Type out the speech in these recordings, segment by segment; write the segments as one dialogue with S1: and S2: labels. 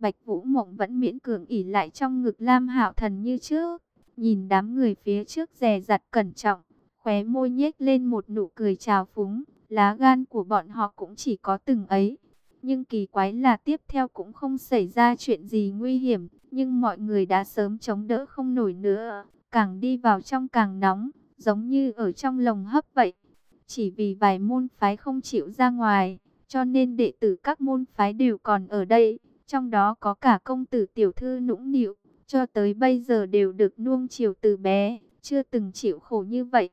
S1: Bạch Vũ Mộng vẫn miễn cường ỉ lại trong ngực Lam Hạo Thần như trước, nhìn đám người phía trước dè dặt cẩn trọng, khóe môi nhếch lên một nụ cười trào phúng, lá gan của bọn họ cũng chỉ có từng ấy. Nhưng kỳ quái là tiếp theo cũng không xảy ra chuyện gì nguy hiểm, nhưng mọi người đã sớm chống đỡ không nổi nữa, càng đi vào trong càng nóng, giống như ở trong lồng hấp vậy. Chỉ vì vài môn phái không chịu ra ngoài, cho nên đệ tử các môn phái đều còn ở đây, trong đó có cả công tử tiểu thư nũng nịu, cho tới bây giờ đều được nuông chiều từ bé, chưa từng chịu khổ như vậy.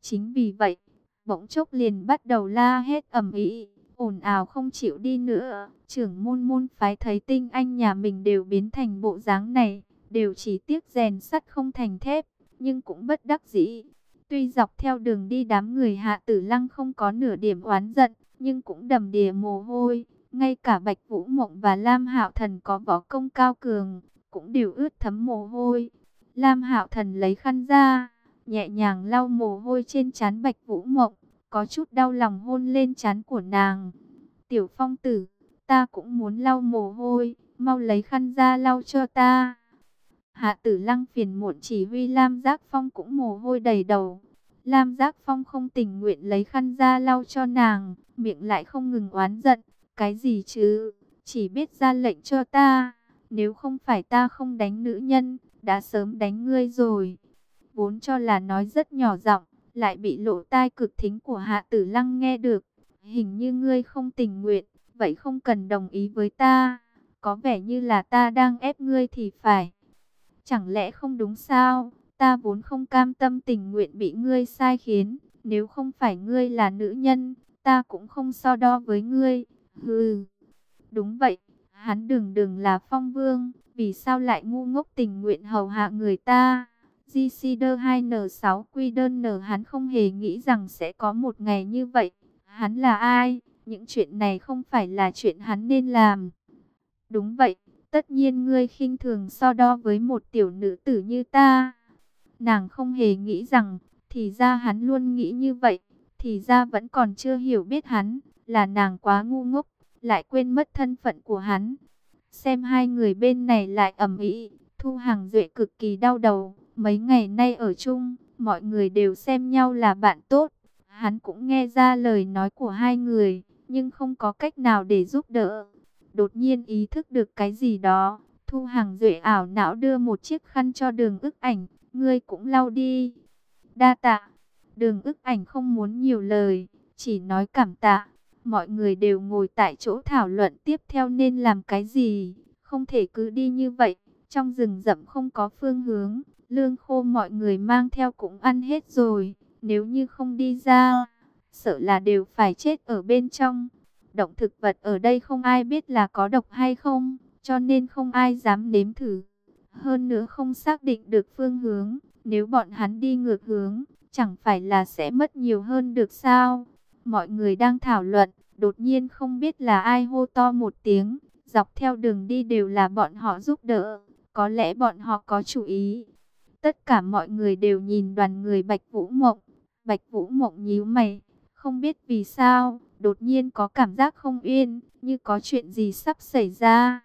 S1: Chính vì vậy, bỗng chốc liền bắt đầu la hét ầm ĩ, ồn ào không chịu đi nữa. Trưởng môn môn phái thấy tinh anh nhà mình đều biến thành bộ dáng này, đều chỉ tiếc rèn sắt không thành thép, nhưng cũng bất đắc dĩ. Tuy dọc theo đường đi đám người hạ tử lăng không có nửa điểm oán giận, nhưng cũng đầm đìa mồ hôi. Ngay cả Bạch Vũ Mộng và Lam Hạo Thần có võ công cao cường, cũng đều ướt thấm mồ hôi. Lam Hạo Thần lấy khăn ra, nhẹ nhàng lau mồ hôi trên trán Bạch Vũ Mộng, có chút đau lòng hôn lên trán của nàng. Tiểu Phong tử, ta cũng muốn lau mồ hôi, mau lấy khăn ra lau cho ta. Hạ tử lăng phiền muộn chỉ huy Lam Giác Phong cũng mồ hôi đầy đầu. Lam Giác Phong không tình nguyện lấy khăn ra lau cho nàng, miệng lại không ngừng oán giận. Cái gì chứ, chỉ biết ra lệnh cho ta, nếu không phải ta không đánh nữ nhân, đã sớm đánh ngươi rồi. Vốn cho là nói rất nhỏ giọng, lại bị lộ tai cực thính của Hạ Tử Lăng nghe được. Hình như ngươi không tình nguyện, vậy không cần đồng ý với ta. Có vẻ như là ta đang ép ngươi thì phải. Chẳng lẽ không đúng sao? Ta vốn không cam tâm tình nguyện bị ngươi sai khiến. Nếu không phải ngươi là nữ nhân, ta cũng không so đo với ngươi. Hừ, đúng vậy, hắn đừng đừng là phong vương, vì sao lại ngu ngốc tình nguyện hầu hạ người ta. GCD 2N6 quy đơn N hắn không hề nghĩ rằng sẽ có một ngày như vậy. Hắn là ai? Những chuyện này không phải là chuyện hắn nên làm. Đúng vậy, tất nhiên ngươi khinh thường so đo với một tiểu nữ tử như ta. Nàng không hề nghĩ rằng, thì ra hắn luôn nghĩ như vậy, thì ra vẫn còn chưa hiểu biết hắn, là nàng quá ngu ngốc, lại quên mất thân phận của hắn. Xem hai người bên này lại ầm ĩ, Thu Hàng Duệ cực kỳ đau đầu, mấy ngày nay ở chung, mọi người đều xem nhau là bạn tốt. Hắn cũng nghe ra lời nói của hai người, nhưng không có cách nào để giúp đỡ. Đột nhiên ý thức được cái gì đó, Thu Hàng Duệ ảo não đưa một chiếc khăn cho đường ức ảnh, ngươi cũng lau đi. Đa tạ, đường ức ảnh không muốn nhiều lời, chỉ nói cảm tạ. Mọi người đều ngồi tại chỗ thảo luận tiếp theo nên làm cái gì, không thể cứ đi như vậy. Trong rừng rậm không có phương hướng, lương khô mọi người mang theo cũng ăn hết rồi. Nếu như không đi ra, sợ là đều phải chết ở bên trong. Động thực vật ở đây không ai biết là có độc hay không, cho nên không ai dám nếm thử. Hơn nữa không xác định được phương hướng, nếu bọn hắn đi ngược hướng, chẳng phải là sẽ mất nhiều hơn được sao? Mọi người đang thảo luận, đột nhiên không biết là ai hô to một tiếng, dọc theo đường đi đều là bọn họ giúp đỡ, có lẽ bọn họ có chủ ý. Tất cả mọi người đều nhìn đoàn người Bạch Vũ Mộng, Bạch Vũ Mộng nhíu mày, không biết vì sao, đột nhiên có cảm giác không yên, như có chuyện gì sắp xảy ra.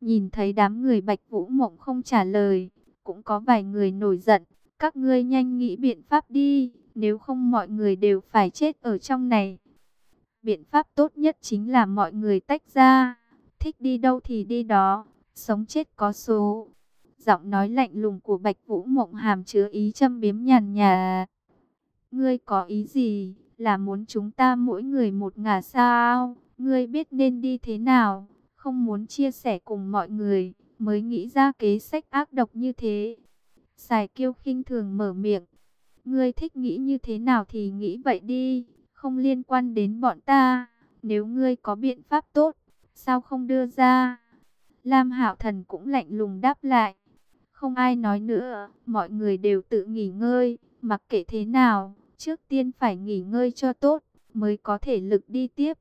S1: Nhìn thấy đám người Bạch Vũ Mộng không trả lời, cũng có vài người nổi giận, các ngươi nhanh nghĩ biện pháp đi, nếu không mọi người đều phải chết ở trong này. Biện pháp tốt nhất chính là mọi người tách ra, thích đi đâu thì đi đó, sống chết có số. Giọng nói lạnh lùng của Bạch Vũ Mộng hàm chứa ý châm biếm nhàn nhà. Ngươi có ý gì, là muốn chúng ta mỗi người một ngả sao? Ngươi biết nên đi thế nào, không muốn chia sẻ cùng mọi người, mới nghĩ ra kế sách ác độc như thế. Sài kiêu khinh thường mở miệng. Ngươi thích nghĩ như thế nào thì nghĩ vậy đi, không liên quan đến bọn ta. Nếu ngươi có biện pháp tốt, sao không đưa ra? Lam Hạo Thần cũng lạnh lùng đáp lại. Không ai nói nữa, mọi người đều tự nghỉ ngơi, mặc kệ thế nào, trước tiên phải nghỉ ngơi cho tốt, mới có thể lực đi tiếp.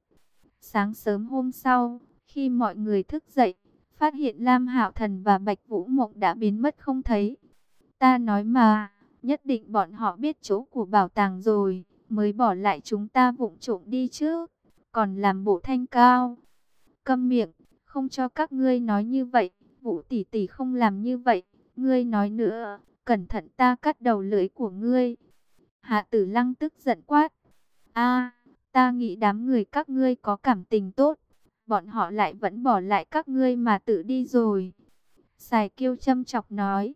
S1: Sáng sớm hôm sau, khi mọi người thức dậy, phát hiện Lam Hạo Thần và Bạch Vũ Mộng đã biến mất không thấy. Ta nói mà, nhất định bọn họ biết chỗ của bảo tàng rồi, mới bỏ lại chúng ta vụng trộm đi chứ còn làm bộ thanh cao. Câm miệng, không cho các ngươi nói như vậy, Vũ tỷ tỷ không làm như vậy, ngươi nói nữa, cẩn thận ta cắt đầu lưỡi của ngươi. Hạ Tử Lăng tức giận quát, a, ta nghĩ đám người các ngươi có cảm tình tốt, bọn họ lại vẫn bỏ lại các ngươi mà tự đi rồi. Sài Kiêu châm chọc nói,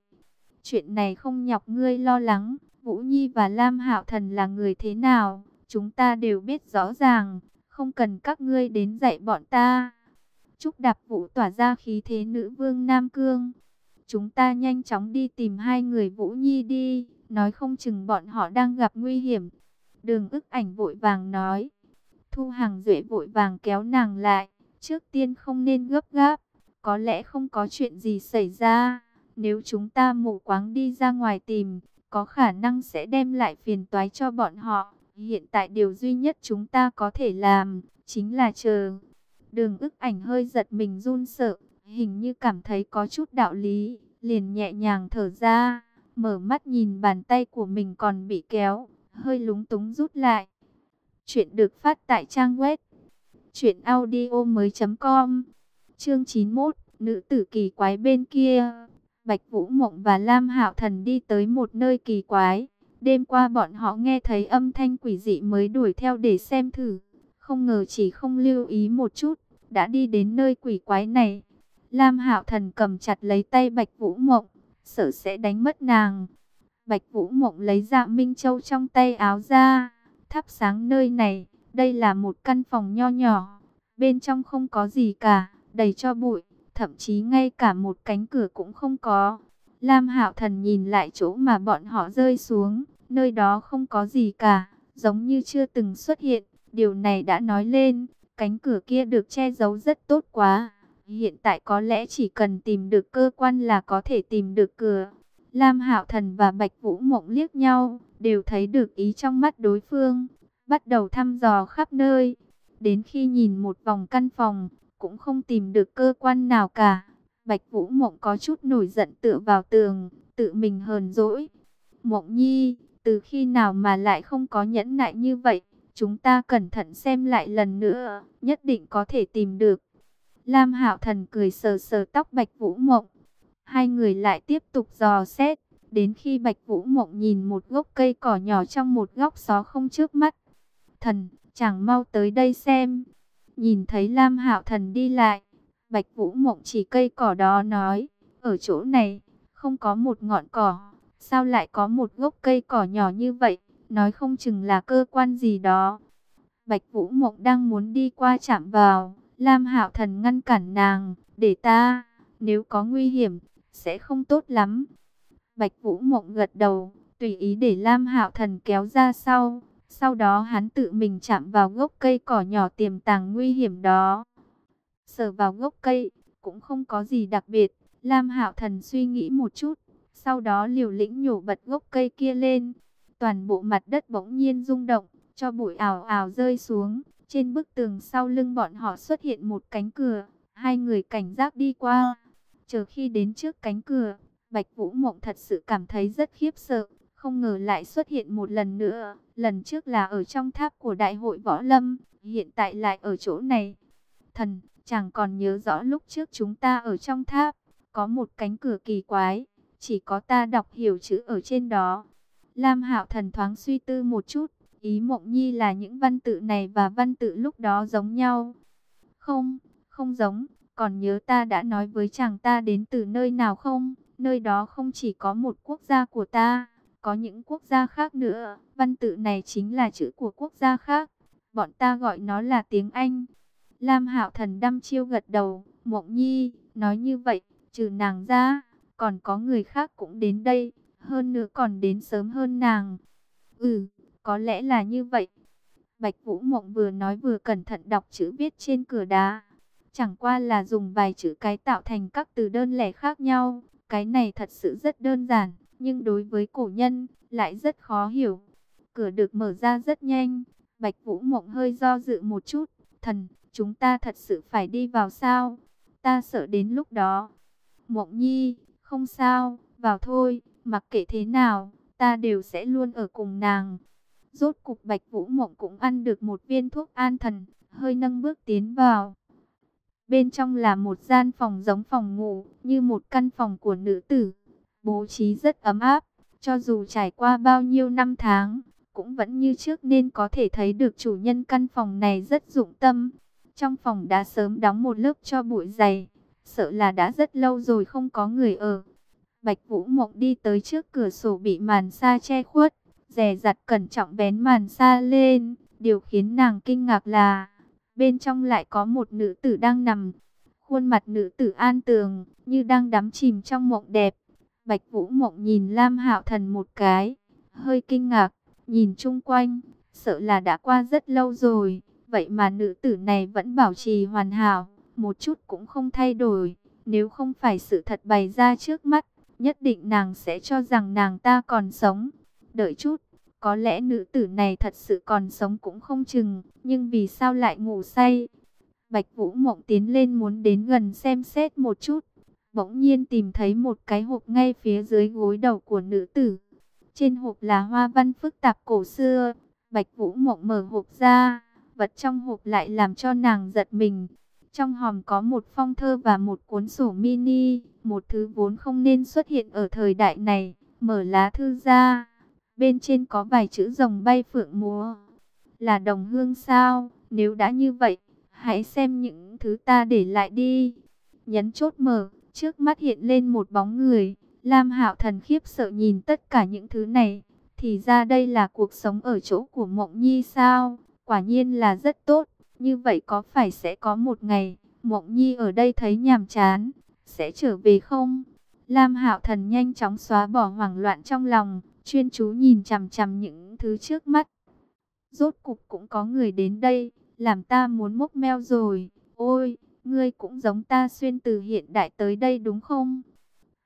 S1: chuyện này không nhọc ngươi lo lắng, Vũ Nhi và Lam Hạo Thần là người thế nào, chúng ta đều biết rõ ràng, không cần các ngươi đến dạy bọn ta. Trúc Đạp Vũ tỏa ra khí thế nữ vương Nam Cương. Chúng ta nhanh chóng đi tìm hai người Vũ Nhi đi, nói không chừng bọn họ đang gặp nguy hiểm. Đường ức ảnh vội vàng nói. Thu Hàng Duệ vội vàng kéo nàng lại, trước tiên không nên gấp gáp, có lẽ không có chuyện gì xảy ra. Nếu chúng ta mù quáng đi ra ngoài tìm, có khả năng sẽ đem lại phiền toái cho bọn họ. Hiện tại điều duy nhất chúng ta có thể làm, chính là chờ. Đường ức ảnh hơi giật mình run sợ, hình như cảm thấy có chút đạo lý, liền nhẹ nhàng thở ra, mở mắt nhìn bàn tay của mình còn bị kéo, hơi lúng túng rút lại. Chuyện được phát tại trang web truyệnaudiomoi.com. Chương 91, nữ tử kỳ quái bên kia. Bạch Vũ Mộng và Lam Hạo Thần đi tới một nơi kỳ quái. Đêm qua bọn họ nghe thấy âm thanh quỷ dị mới đuổi theo để xem thử. Không ngờ chỉ không lưu ý một chút, đã đi đến nơi quỷ quái này. Lam Hạo Thần cầm chặt lấy tay Bạch Vũ Mộng, sợ sẽ đánh mất nàng. Bạch Vũ Mộng lấy dạ Minh Châu trong tay áo ra, thắp sáng nơi này. Đây là một căn phòng nho nhỏ, bên trong không có gì cả, đầy cho bụi, thậm chí ngay cả một cánh cửa cũng không có. Lam Hạo Thần nhìn lại chỗ mà bọn họ rơi xuống, nơi đó không có gì cả, giống như chưa từng xuất hiện. Điều này đã nói lên, cánh cửa kia được che giấu rất tốt quá. Hiện tại có lẽ chỉ cần tìm được cơ quan là có thể tìm được cửa. Lam Hạo Thần và Bạch Vũ Mộng liếc nhau, đều thấy được ý trong mắt đối phương, bắt đầu thăm dò khắp nơi. Đến khi nhìn một vòng căn phòng, cũng không tìm được cơ quan nào cả. Bạch Vũ Mộng có chút nổi giận tựa vào tường, tự mình hờn dỗi. Mộng Nhi, từ khi nào mà lại không có nhẫn nại như vậy? Chúng ta cẩn thận xem lại lần nữa, nhất định có thể tìm được. Lam Hạo Thần cười sờ sờ tóc Bạch Vũ Mộng. Hai người lại tiếp tục dò xét, đến khi Bạch Vũ Mộng nhìn một gốc cây cỏ nhỏ trong một góc xó không trước mắt. Thần, chàng mau tới đây xem. Nhìn thấy Lam Hạo Thần đi lại, Bạch Vũ Mộng chỉ cây cỏ đó nói, ở chỗ này, không có một ngọn cỏ, sao lại có một gốc cây cỏ nhỏ như vậy, nói không chừng là cơ quan gì đó. Bạch Vũ Mộng đang muốn đi qua chạm vào, Lam Hạo Thần ngăn cản nàng, để ta, nếu có nguy hiểm, sẽ không tốt lắm. Bạch Vũ Mộng gật đầu, tùy ý để Lam Hạo Thần kéo ra sau, sau đó hắn tự mình chạm vào gốc cây cỏ nhỏ tiềm tàng nguy hiểm đó. Sờ vào gốc cây, cũng không có gì đặc biệt. Lam Hạo Thần suy nghĩ một chút, sau đó liều lĩnh nhổ bật gốc cây kia lên. Toàn bộ mặt đất bỗng nhiên rung động, cho bụi ảo ảo rơi xuống. Trên bức tường sau lưng bọn họ xuất hiện một cánh cửa, hai người cảnh giác đi qua. Chờ khi đến trước cánh cửa, Bạch Vũ Mộng thật sự cảm thấy rất khiếp sợ, không ngờ lại xuất hiện một lần nữa. Lần trước là ở trong tháp của Đại hội Võ Lâm, hiện tại lại ở chỗ này. Thần, chàng còn nhớ rõ lúc trước chúng ta ở trong tháp, có một cánh cửa kỳ quái, chỉ có ta đọc hiểu chữ ở trên đó. Lam Hạo Thần thoáng suy tư một chút, ý Mộng Nhi là những văn tự này và văn tự lúc đó giống nhau. Không, không giống, còn nhớ ta đã nói với chàng ta đến từ nơi nào không? Nơi đó không chỉ có một quốc gia của ta có những quốc gia khác nữa. Văn tự này chính là chữ của quốc gia khác. Bọn ta gọi nó là tiếng Anh. Lam Hạo Thần đăm chiêu gật đầu. Mộng Nhi, nói như vậy, trừ nàng ra, còn có người khác cũng đến đây. Hơn nữa còn đến sớm hơn nàng. Ừ, có lẽ là như vậy. Bạch Vũ Mộng vừa nói vừa cẩn thận đọc chữ viết trên cửa đá. Chẳng qua là dùng vài chữ cái tạo thành các từ đơn lẻ khác nhau. Cái này thật sự rất đơn giản nhưng đối với cổ nhân lại rất khó hiểu. Cửa được mở ra rất nhanh, Bạch Vũ Mộng hơi do dự một chút, thần, chúng ta thật sự phải đi vào sao? Ta sợ đến lúc đó. Mộng Nhi, không sao, vào thôi, mặc kệ thế nào, ta đều sẽ luôn ở cùng nàng. Rốt cục Bạch Vũ Mộng cũng ăn được một viên thuốc an thần, hơi nâng bước tiến vào. Bên trong là một gian phòng giống phòng ngủ, như một căn phòng của nữ tử. Bố trí rất ấm áp, cho dù trải qua bao nhiêu năm tháng, cũng vẫn như trước nên có thể thấy được chủ nhân căn phòng này rất dụng tâm. Trong phòng đã sớm đóng một lớp cho bụi dày, sợ là đã rất lâu rồi không có người ở. Bạch Vũ Mộng đi tới trước cửa sổ bị màn sa che khuất, dè dặt cẩn trọng bén màn sa lên. Điều khiến nàng kinh ngạc là, bên trong lại có một nữ tử đang nằm. Khuôn mặt nữ tử an tường, như đang đắm chìm trong mộng đẹp. Bạch Vũ Mộng nhìn Lam Hạo Thần một cái, hơi kinh ngạc, nhìn chung quanh, sợ là đã qua rất lâu rồi. Vậy mà nữ tử này vẫn bảo trì hoàn hảo, một chút cũng không thay đổi. Nếu không phải sự thật bày ra trước mắt, nhất định nàng sẽ cho rằng nàng ta còn sống. Đợi chút, có lẽ nữ tử này thật sự còn sống cũng không chừng, nhưng vì sao lại ngủ say? Bạch Vũ Mộng tiến lên muốn đến gần xem xét một chút, bỗng nhiên tìm thấy một cái hộp ngay phía dưới gối đầu của nữ tử. Trên hộp là hoa văn phức tạp cổ xưa. Bạch Vũ Mộng mở hộp ra, vật trong hộp lại làm cho nàng giật mình. Trong hòm có một phong thơ và một cuốn sổ mini, một thứ vốn không nên xuất hiện ở thời đại này. Mở lá thư ra, bên trên có vài chữ rồng bay phượng múa. Là đồng hương sao? Nếu đã như vậy, hãy xem những thứ ta để lại đi. Nhấn chốt mở, trước mắt hiện lên một bóng người. Lam Hạo Thần khiếp sợ nhìn tất cả những thứ này. Thì ra đây là cuộc sống ở chỗ của Mộng Nhi sao? Quả nhiên là rất tốt. Như vậy có phải sẽ có một ngày, Mộng Nhi ở đây thấy nhàm chán, sẽ trở về không? Lam Hạo Thần nhanh chóng xóa bỏ hoảng loạn trong lòng, chuyên chú nhìn chằm chằm những thứ trước mắt. Rốt cục cũng có người đến đây, làm ta muốn mốc meo rồi. Ôi, ngươi cũng giống ta xuyên từ hiện đại tới đây đúng không?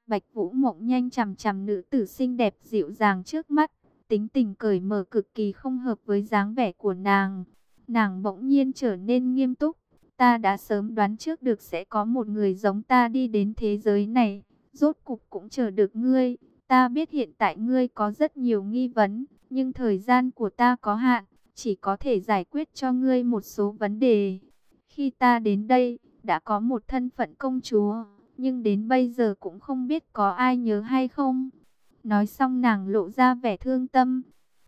S1: Bạch Vũ Mộng nhanh chằm chằm nữ tử xinh đẹp dịu dàng trước mắt, tính tình cởi mở cực kỳ không hợp với dáng vẻ của nàng. Nàng bỗng nhiên trở nên nghiêm túc, ta đã sớm đoán trước được sẽ có một người giống ta đi đến thế giới này, rốt cục cũng chờ được ngươi. Ta biết hiện tại ngươi có rất nhiều nghi vấn, nhưng thời gian của ta có hạn, chỉ có thể giải quyết cho ngươi một số vấn đề. Khi ta đến đây, đã có một thân phận công chúa, nhưng đến bây giờ cũng không biết có ai nhớ hay không. Nói xong nàng lộ ra vẻ thương tâm.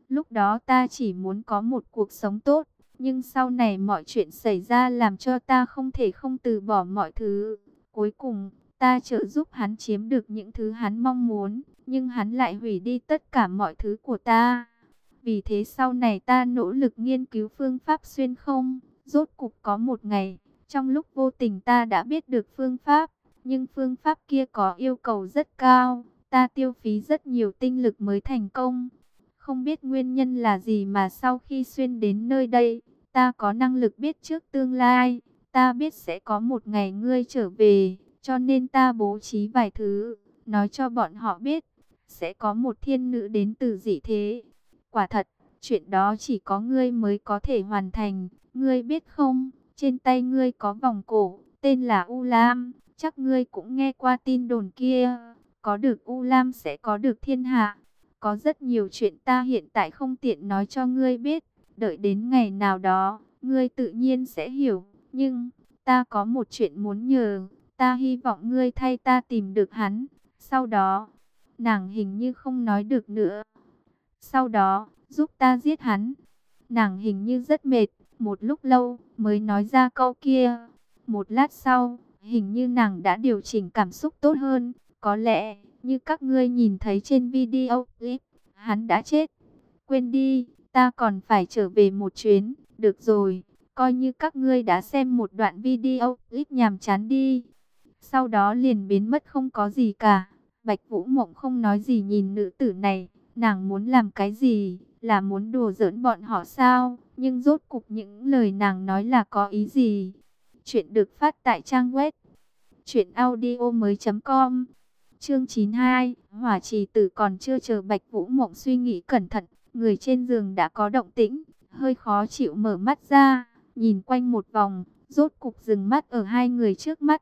S1: Lúc đó ta chỉ muốn có một cuộc sống tốt, nhưng sau này mọi chuyện xảy ra làm cho ta không thể không từ bỏ mọi thứ. Cuối cùng, ta trợ giúp hắn chiếm được những thứ hắn mong muốn, nhưng hắn lại hủy đi tất cả mọi thứ của ta. Vì thế sau này ta nỗ lực nghiên cứu phương pháp xuyên không, rốt cục có một ngày, trong lúc vô tình ta đã biết được phương pháp, nhưng phương pháp kia có yêu cầu rất cao, ta tiêu phí rất nhiều tinh lực mới thành công. Không biết nguyên nhân là gì mà sau khi xuyên đến nơi đây, ta có năng lực biết trước tương lai, ta biết sẽ có một ngày ngươi trở về, cho nên ta bố trí vài thứ, nói cho bọn họ biết, sẽ có một thiên nữ đến từ dị thế. Quả thật, chuyện đó chỉ có ngươi mới có thể hoàn thành, ngươi biết không, trên tay ngươi có vòng cổ, tên là U Lam, chắc ngươi cũng nghe qua tin đồn kia, có được U Lam sẽ có được thiên hạ. Có rất nhiều chuyện ta hiện tại không tiện nói cho ngươi biết, đợi đến ngày nào đó, ngươi tự nhiên sẽ hiểu, nhưng ta có một chuyện muốn nhờ, ta hy vọng ngươi thay ta tìm được hắn, sau đó Nàng hình như không nói được nữa. Sau đó, giúp ta giết hắn. Nàng hình như rất mệt, một lúc lâu mới nói ra câu kia. Một lát sau, hình như nàng đã điều chỉnh cảm xúc tốt hơn. Có lẽ, như các ngươi nhìn thấy trên video clip, hắn đã chết. Quên đi, ta còn phải trở về một chuyến. Được rồi, coi như các ngươi đã xem một đoạn video clip nhàm chán đi. Sau đó liền biến mất không có gì cả. Bạch Vũ Mộng không nói gì nhìn nữ tử này, nàng muốn làm cái gì, là muốn đùa giỡn bọn họ sao, nhưng rốt cục những lời nàng nói là có ý gì. Chuyện được phát tại trang web truyệnaudiomoi.com. Chương 92, Hỏa Trì Tử còn chưa chờ Bạch Vũ Mộng suy nghĩ cẩn thận, người trên giường đã có động tĩnh, hơi khó chịu mở mắt ra, nhìn quanh một vòng, rốt cục dừng mắt ở hai người trước mắt.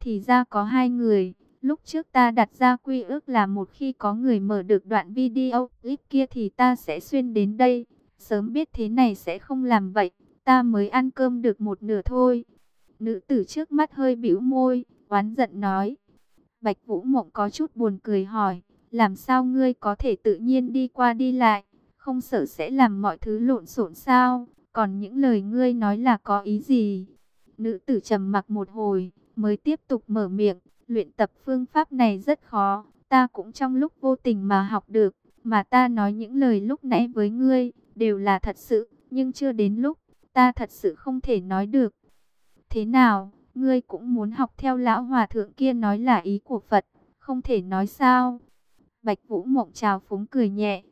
S1: Thì ra có hai người, Lúc trước ta đặt ra quy ước là một khi có người mở được đoạn video clip kia thì ta sẽ xuyên đến đây. Sớm biết thế này sẽ không làm vậy, ta mới ăn cơm được một nửa thôi. Nữ tử trước mắt hơi bĩu môi, oán giận nói. Bạch Vũ Mộng có chút buồn cười hỏi, làm sao ngươi có thể tự nhiên đi qua đi lại, không sợ sẽ làm mọi thứ lộn xộn sao? Còn những lời ngươi nói là có ý gì? Nữ tử trầm mặc một hồi, mới tiếp tục mở miệng, luyện tập phương pháp này rất khó, ta cũng trong lúc vô tình mà học được, mà ta nói những lời lúc nãy với ngươi, đều là thật sự, nhưng chưa đến lúc, ta thật sự không thể nói được. Thế nào, ngươi cũng muốn học theo lão hòa thượng kia nói là ý của Phật, không thể nói sao? Bạch Vũ Mộng chào phúng cười nhẹ,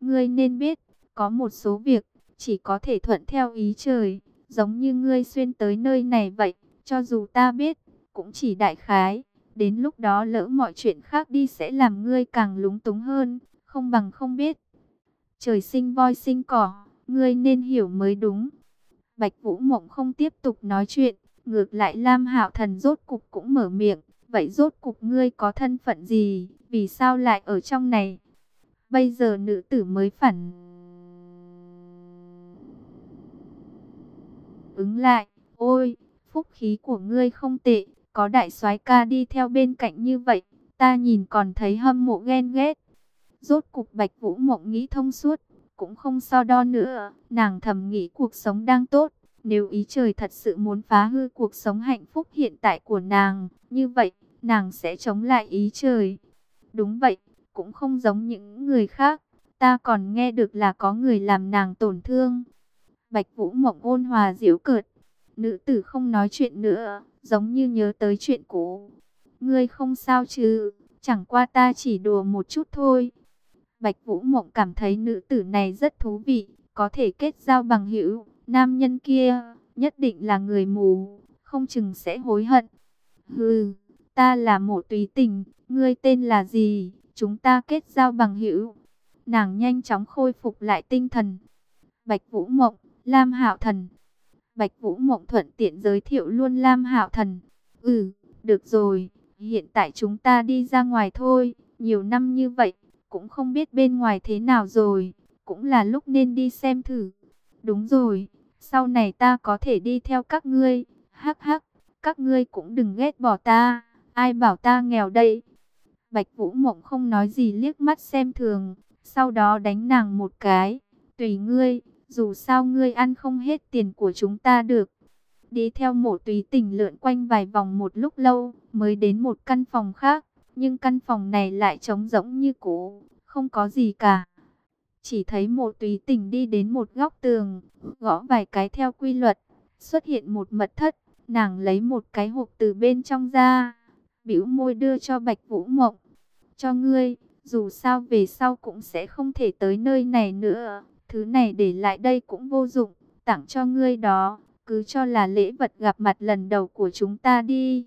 S1: ngươi nên biết, có một số việc, chỉ có thể thuận theo ý trời, giống như ngươi xuyên tới nơi này vậy, cho dù ta biết, cũng chỉ đại khái, đến lúc đó lỡ mọi chuyện khác đi sẽ làm ngươi càng lúng túng hơn, không bằng không biết. Trời sinh voi sinh cỏ, ngươi nên hiểu mới đúng. Bạch Vũ Mộng không tiếp tục nói chuyện, ngược lại Lam Hạo Thần rốt cục cũng mở miệng, vậy rốt cục ngươi có thân phận gì, vì sao lại ở trong này? Bây giờ nữ tử mới phản ứng lại, ôi, phúc khí của ngươi không tệ, có đại soái ca đi theo bên cạnh như vậy, ta nhìn còn thấy hâm mộ ghen ghét. Rốt cục Bạch Vũ Mộng nghĩ thông suốt, cũng không so đo nữa, nàng thầm nghĩ cuộc sống đang tốt, nếu ý trời thật sự muốn phá hư cuộc sống hạnh phúc hiện tại của nàng, như vậy, nàng sẽ chống lại ý trời. Đúng vậy, cũng không giống những người khác, ta còn nghe được là có người làm nàng tổn thương. Bạch Vũ Mộng ôn hòa diễu cợt, nữ tử không nói chuyện nữa, giống như nhớ tới chuyện cũ. Ngươi không sao chứ, chẳng qua ta chỉ đùa một chút thôi. Bạch Vũ Mộng cảm thấy nữ tử này rất thú vị, có thể kết giao bằng hữu. Nam nhân kia, nhất định là người mù, không chừng sẽ hối hận. Hừ, ta là mộ tùy tình, ngươi tên là gì? Chúng ta kết giao bằng hữu. Nàng nhanh chóng khôi phục lại tinh thần. Bạch Vũ Mộng, Lam Hạo Thần. Bạch Vũ Mộng thuận tiện giới thiệu luôn Lam Hạo Thần. Ừ, được rồi, hiện tại chúng ta đi ra ngoài thôi, nhiều năm như vậy, cũng không biết bên ngoài thế nào rồi, cũng là lúc nên đi xem thử. Đúng rồi, sau này ta có thể đi theo các ngươi, hắc hắc, các ngươi cũng đừng ghét bỏ ta, ai bảo ta nghèo đây. Bạch Vũ Mộng không nói gì liếc mắt xem thường, sau đó đánh nàng một cái, tùy ngươi, dù sao ngươi ăn không hết tiền của chúng ta được. Đi theo mộ tùy tình lượn quanh vài vòng một lúc lâu, mới đến một căn phòng khác, nhưng căn phòng này lại trống rỗng như cũ, không có gì cả. Chỉ thấy mộ tùy tình đi đến một góc tường, gõ vài cái theo quy luật, xuất hiện một mật thất, nàng lấy một cái hộp từ bên trong ra, bĩu môi đưa cho Bạch Vũ Mộng. Cho ngươi, dù sao về sau cũng sẽ không thể tới nơi này nữa, thứ này để lại đây cũng vô dụng, tặng cho ngươi đó, cứ cho là lễ vật gặp mặt lần đầu của chúng ta đi.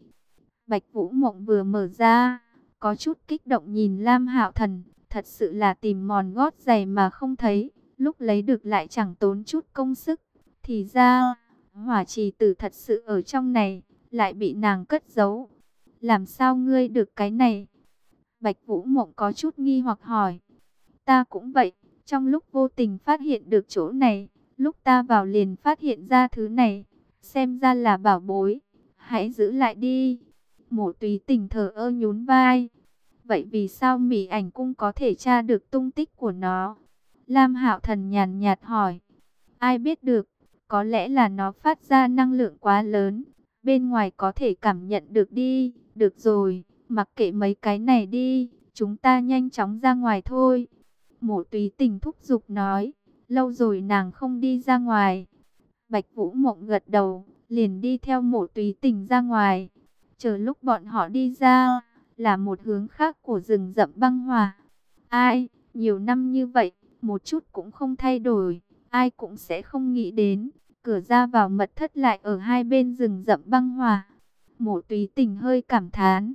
S1: Bạch Vũ Mộng vừa mở ra, có chút kích động nhìn Lam Hạo Thần, thật sự là tìm mòn gót giày mà không thấy, lúc lấy được lại chẳng tốn chút công sức. Thì ra, hỏa trì tử thật sự ở trong này, lại bị nàng cất giấu. Làm sao ngươi được cái này? Bạch Vũ Mộng có chút nghi hoặc hỏi. Ta cũng vậy, trong lúc vô tình phát hiện được chỗ này, lúc ta vào liền phát hiện ra thứ này, xem ra là bảo bối, hãy giữ lại đi. Mộ tùy tình thờ ơ nhún vai. Vậy vì sao mỉ ảnh cung có thể tra được tung tích của nó? Lam Hạo Thần nhàn nhạt hỏi. Ai biết được, có lẽ là nó phát ra năng lượng quá lớn, bên ngoài có thể cảm nhận được đi. Được rồi, mặc kệ mấy cái này đi, chúng ta nhanh chóng ra ngoài thôi. Mộ tùy tình thúc giục nói, lâu rồi nàng không đi ra ngoài. Bạch Vũ Mộng gật đầu, liền đi theo mộ tùy tình ra ngoài. Chờ lúc bọn họ đi ra, là một hướng khác của rừng rậm băng hòa. Ai, nhiều năm như vậy, một chút cũng không thay đổi, ai cũng sẽ không nghĩ đến, cửa ra vào mật thất lại ở hai bên rừng rậm băng hòa. Mộ tùy tình hơi cảm thán,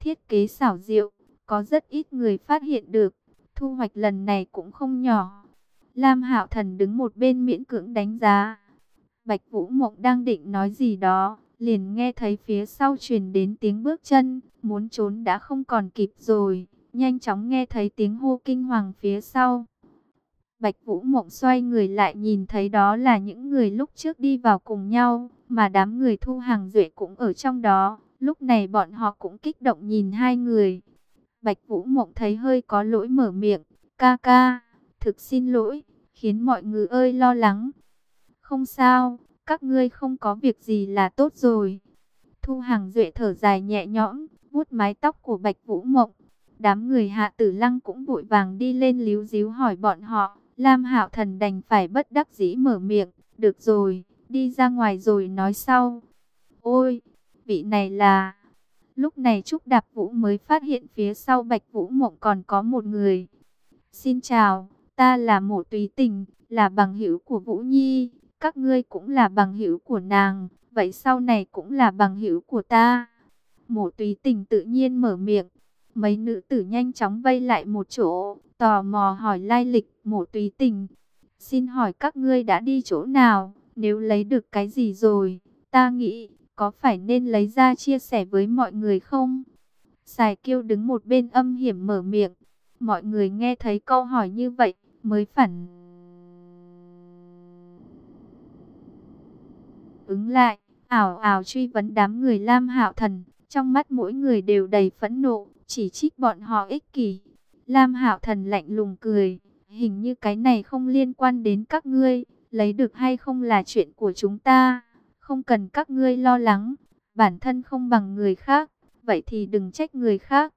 S1: thiết kế xảo diệu, có rất ít người phát hiện được, thu hoạch lần này cũng không nhỏ. Lam Hạo Thần đứng một bên miễn cưỡng đánh giá. Bạch Vũ Mộng đang định nói gì đó, liền nghe thấy phía sau truyền đến tiếng bước chân, muốn trốn đã không còn kịp rồi, nhanh chóng nghe thấy tiếng hô kinh hoàng phía sau. Bạch Vũ Mộng xoay người lại nhìn thấy đó là những người lúc trước đi vào cùng nhau, mà đám người thu hàng duệ cũng ở trong đó. Lúc này bọn họ cũng kích động nhìn hai người. Bạch Vũ Mộng thấy hơi có lỗi mở miệng, ca ca, thực xin lỗi, khiến mọi người ơi lo lắng. Không sao, các ngươi không có việc gì là tốt rồi. Thu Hàng Duệ thở dài nhẹ nhõm, vuốt mái tóc của Bạch Vũ Mộng. Đám người hạ tử lăng cũng vội vàng đi lên líu díu hỏi bọn họ. Lam Hạo Thần đành phải bất đắc dĩ mở miệng. Được rồi, đi ra ngoài rồi nói sau. Ôi, vị này là... Lúc này Trúc Đạp Vũ mới phát hiện phía sau Bạch Vũ Mộng còn có một người. Xin chào, ta là Mộ Túy Tình, là bằng hữu của Vũ Nhi. Các ngươi cũng là bằng hữu của nàng, vậy sau này cũng là bằng hữu của ta. Mộ tùy Tình tự nhiên mở miệng. Mấy nữ tử nhanh chóng vây lại một chỗ, tò mò hỏi lai lịch Mộ tùy Tình. Xin hỏi các ngươi đã đi chỗ nào, nếu lấy được cái gì rồi, ta nghĩ có phải nên lấy ra chia sẻ với mọi người không? Sài kiêu đứng một bên âm hiểm mở miệng. Mọi người nghe thấy câu hỏi như vậy mới phản ứng lại, ảo ảo truy vấn đám người Lam Hạo Thần, trong mắt mỗi người đều đầy phẫn nộ, chỉ trích bọn họ ích kỷ. Lam Hạo Thần lạnh lùng cười, hình như cái này không liên quan đến các ngươi, lấy được hay không là chuyện của chúng ta, không cần các ngươi lo lắng, bản thân không bằng người khác, vậy thì đừng trách người khác.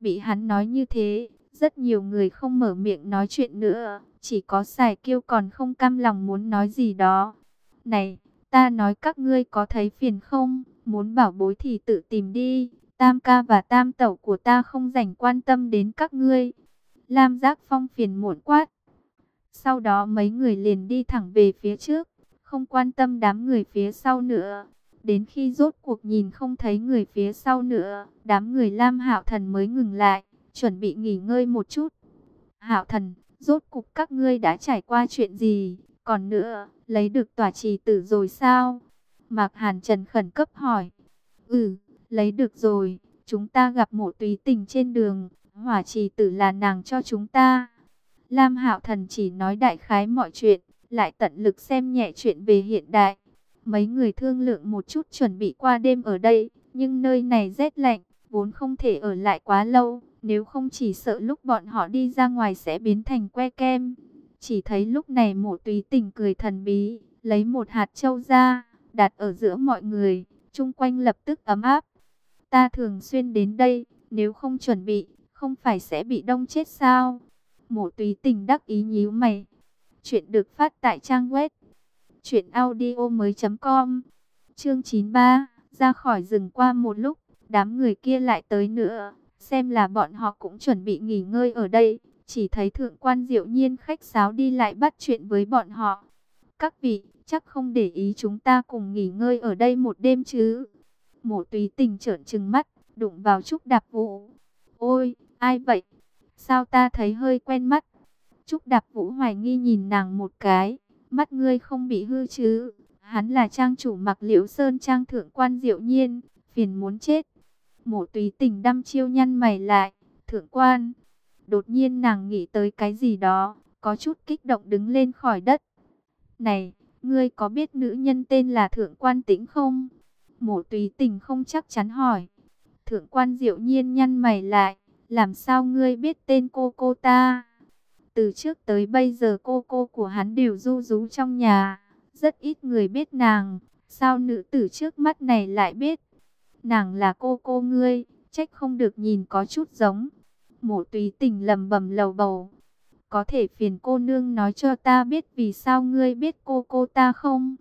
S1: Bị hắn nói như thế, rất nhiều người không mở miệng nói chuyện nữa, chỉ có xài kiêu còn không cam lòng muốn nói gì đó. Này, ta nói các ngươi có thấy phiền không, muốn bảo bối thì tự tìm đi, tam ca và tam tẩu của ta không dành quan tâm đến các ngươi. Lam giác phong phiền muộn quát. Sau đó mấy người liền đi thẳng về phía trước, không quan tâm đám người phía sau nữa. Đến khi rốt cuộc nhìn không thấy người phía sau nữa, đám người Lam Hạo Thần mới ngừng lại chuẩn bị nghỉ ngơi một chút. Hạo thần, rốt cục các ngươi đã trải qua chuyện gì? Còn nữa, lấy được tòa trì tử rồi sao? Mạc Hàn Trần khẩn cấp hỏi. Ừ, lấy được rồi, chúng ta gặp mộ túy tình trên đường, hỏa trì tử là nàng cho chúng ta. Lam Hạo Thần chỉ nói đại khái mọi chuyện, lại tận lực xem nhẹ chuyện về hiện đại. Mấy người thương lượng một chút chuẩn bị qua đêm ở đây, nhưng nơi này rét lạnh, vốn không thể ở lại quá lâu. Nếu không chỉ sợ lúc bọn họ đi ra ngoài sẽ biến thành que kem. Chỉ thấy lúc này mộ tùy tình cười thần bí, lấy một hạt châu ra, đặt ở giữa mọi người, chung quanh lập tức ấm áp. Ta thường xuyên đến đây, nếu không chuẩn bị, không phải sẽ bị đông chết sao? Mộ tùy tình đắc ý nhíu mày. Chuyện được phát tại trang web audio mới com Chương 93, ra khỏi rừng qua một lúc, đám người kia lại tới nữa xem là bọn họ cũng chuẩn bị nghỉ ngơi ở đây. Chỉ thấy thượng quan diệu nhiên khách sáo đi lại bắt chuyện với bọn họ. Các vị, chắc không để ý chúng ta cùng nghỉ ngơi ở đây một đêm chứ. Mộ túy tình trợn trừng mắt, đụng vào Trúc Đạp Vũ. Ôi, ai vậy? Sao ta thấy hơi quen mắt? Trúc Đạp Vũ hoài nghi nhìn nàng một cái. Mắt ngươi không bị hư chứ? Hắn là trang chủ mặc liễu sơn trang thượng quan diệu nhiên, phiền muốn chết. Mộ tùy tình đăm chiêu nhăn mày lại. Thượng quan. Đột nhiên nàng nghĩ tới cái gì đó. Có chút kích động đứng lên khỏi đất. Này, ngươi có biết nữ nhân tên là Thượng quan tĩnh không? Mổ tùy tình không chắc chắn hỏi. Thượng quan diệu nhiên nhăn mày lại. Làm sao ngươi biết tên cô cô ta? Từ trước tới bây giờ cô cô của hắn đều du rú trong nhà. Rất ít người biết nàng. Sao nữ tử trước mắt này lại biết? nàng là cô cô ngươi, trách không được nhìn có chút giống. Mộ tùy tình lầm bầm lầu bầu. Có thể phiền cô nương nói cho ta biết vì sao ngươi biết cô cô ta không?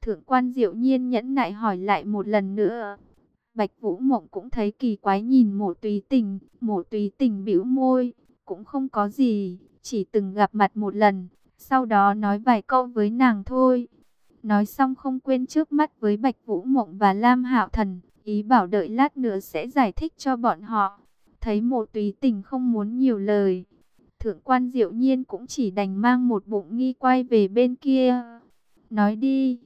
S1: Thượng quan diệu nhiên nhẫn nại hỏi lại một lần nữa. Bạch Vũ Mộng cũng thấy kỳ quái nhìn mộ tùy tình, mộ tùy tình bĩu môi, cũng không có gì, chỉ từng gặp mặt một lần, sau đó nói vài câu với nàng thôi. Nói xong không quên trước mắt với Bạch Vũ Mộng và Lam Hạo Thần, Ý bảo đợi lát nữa sẽ giải thích cho bọn họ. Thấy mộ túy tình không muốn nhiều lời. Thượng quan diệu nhiên cũng chỉ đành mang một bụng nghi quay về bên kia. Nói đi.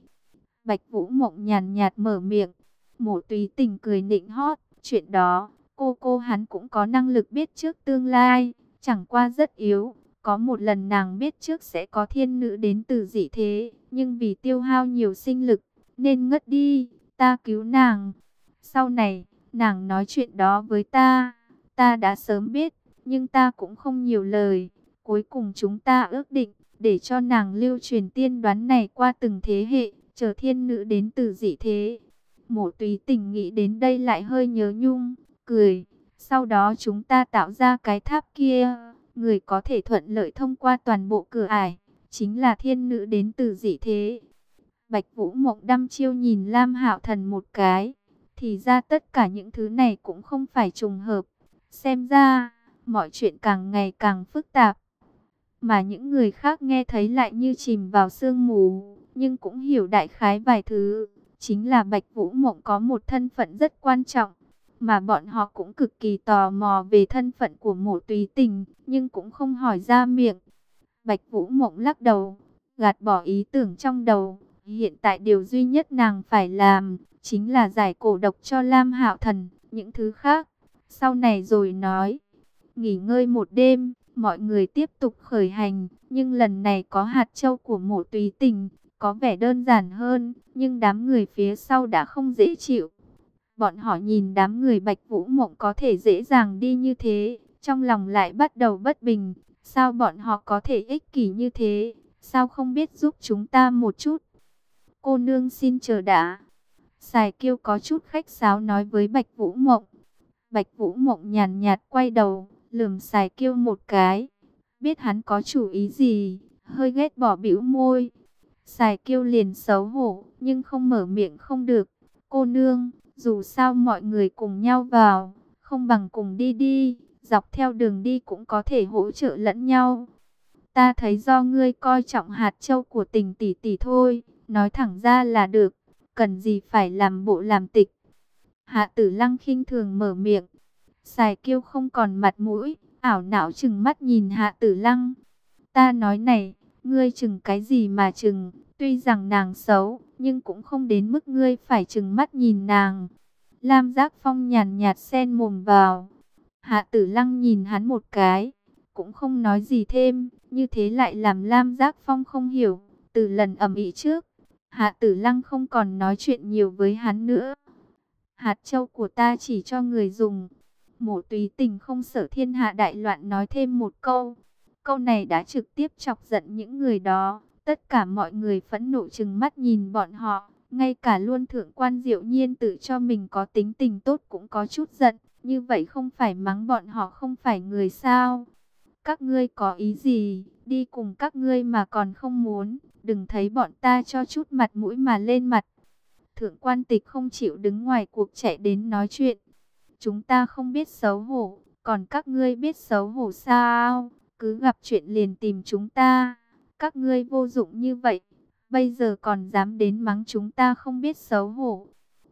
S1: Bạch Vũ Mộng nhàn nhạt mở miệng. Mộ túy tình cười nịnh hót. Chuyện đó, cô cô hắn cũng có năng lực biết trước tương lai. Chẳng qua rất yếu. Có một lần nàng biết trước sẽ có thiên nữ đến từ dị thế, nhưng vì tiêu hao nhiều sinh lực, nên ngất đi, ta cứu nàng. Sau này, nàng nói chuyện đó với ta, ta đã sớm biết, nhưng ta cũng không nhiều lời. Cuối cùng chúng ta ước định, để cho nàng lưu truyền tiên đoán này qua từng thế hệ, chờ thiên nữ đến từ dị thế. Mộ túy tình nghĩ đến đây lại hơi nhớ nhung, cười. Sau đó chúng ta tạo ra cái tháp kia, người có thể thuận lợi thông qua toàn bộ cửa ải, chính là thiên nữ đến từ dị thế. Bạch Vũ Mộng đăm chiêu nhìn Lam Hạo Thần một cái, thì ra tất cả những thứ này cũng không phải trùng hợp. Xem ra, mọi chuyện càng ngày càng phức tạp. Mà những người khác nghe thấy lại như chìm vào sương mù, nhưng cũng hiểu đại khái vài thứ. Chính là Bạch Vũ Mộng có một thân phận rất quan trọng, mà bọn họ cũng cực kỳ tò mò về thân phận của mộ tùy tình, nhưng cũng không hỏi ra miệng. Bạch Vũ Mộng lắc đầu, gạt bỏ ý tưởng trong đầu. Hiện tại điều duy nhất nàng phải làm, chính là giải cổ độc cho Lam Hạo Thần, những thứ khác. Sau này rồi nói, nghỉ ngơi một đêm, mọi người tiếp tục khởi hành, nhưng lần này có hạt châu của mộ tùy tình, có vẻ đơn giản hơn, nhưng đám người phía sau đã không dễ chịu. Bọn họ nhìn đám người Bạch Vũ Mộng có thể dễ dàng đi như thế, trong lòng lại bắt đầu bất bình. Sao bọn họ có thể ích kỷ như thế? Sao không biết giúp chúng ta một chút? Cô nương xin chờ đã. Sài Kiêu có chút khách sáo nói với Bạch Vũ Mộng. Bạch Vũ Mộng nhàn nhạt quay đầu, lườm Sài Kiêu một cái. Biết hắn có chủ ý gì, hơi ghét bỏ bĩu môi. Sài Kiêu liền xấu hổ, nhưng không mở miệng không được. Cô nương, dù sao mọi người cùng nhau vào, không bằng cùng đi đi, dọc theo đường đi cũng có thể hỗ trợ lẫn nhau. Ta thấy do ngươi coi trọng hạt châu của tình tỷ tỷ thôi, nói thẳng ra là được, cần gì phải làm bộ làm tịch. Hạ tử lăng khinh thường mở miệng, xài kiêu không còn mặt mũi, ảo não chừng mắt nhìn hạ tử lăng. Ta nói này, ngươi chừng cái gì mà chừng, tuy rằng nàng xấu, nhưng cũng không đến mức ngươi phải chừng mắt nhìn nàng. Lam Giác Phong nhàn nhạt sen mồm vào. Hạ Tử Lăng nhìn hắn một cái, cũng không nói gì thêm, như thế lại làm Lam Giác Phong không hiểu. Từ lần ẩm ý trước, Hạ Tử Lăng không còn nói chuyện nhiều với hắn nữa. Hạt châu của ta chỉ cho người dùng. Mộ tùy tình không sợ thiên hạ đại loạn nói thêm một câu. Câu này đã trực tiếp chọc giận những người đó. Tất cả mọi người phẫn nộ chừng mắt nhìn bọn họ. Ngay cả luôn thượng quan diệu nhiên tự cho mình có tính tình tốt cũng có chút giận. Như vậy không phải mắng bọn họ không phải người sao. Các ngươi có ý gì, đi cùng các ngươi mà còn không muốn. Đừng thấy bọn ta cho chút mặt mũi mà lên mặt. Thượng quan tịch không chịu đứng ngoài cuộc chạy đến nói chuyện. Chúng ta không biết xấu hổ, còn các ngươi biết xấu hổ sao? Cứ gặp chuyện liền tìm chúng ta. Các ngươi vô dụng như vậy, bây giờ còn dám đến mắng chúng ta không biết xấu hổ.